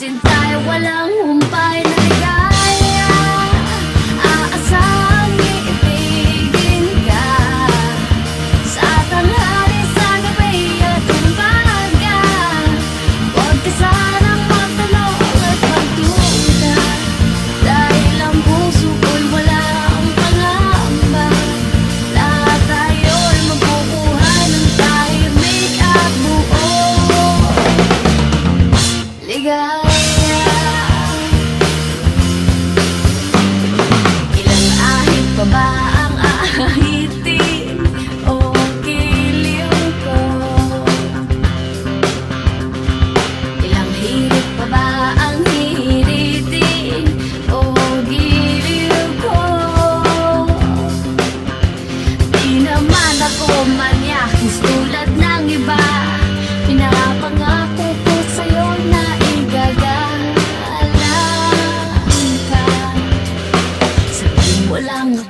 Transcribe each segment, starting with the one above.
Sintay walang humpay na ligaya Aasang iibigin ka. Sa tanghali, sa gabi at umaga. Huwag ka sanang magtanong at magduda. Dahil ang puso ko'y walang pangamba. Lahat tayo'y magkukuha ng tahimik at buo. Ligaw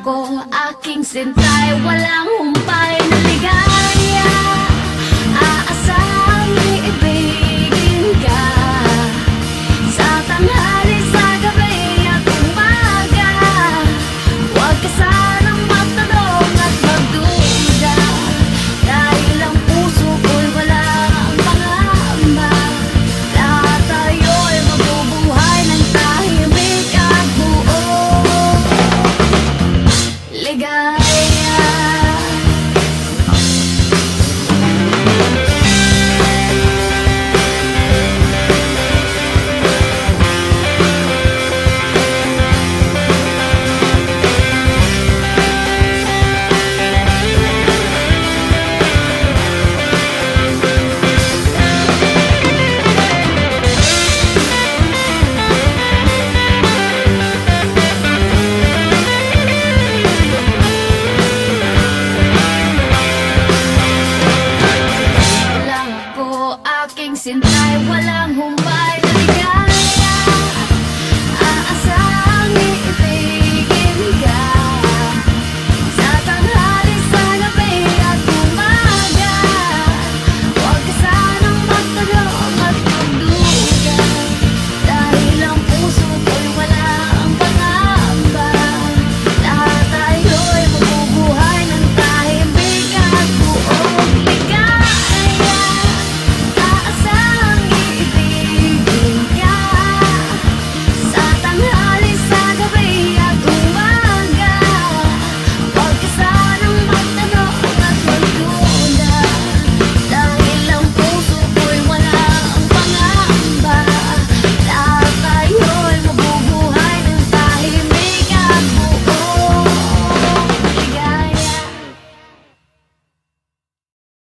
kung aking sintay. Walang humpay na ligay. Since I was wala um,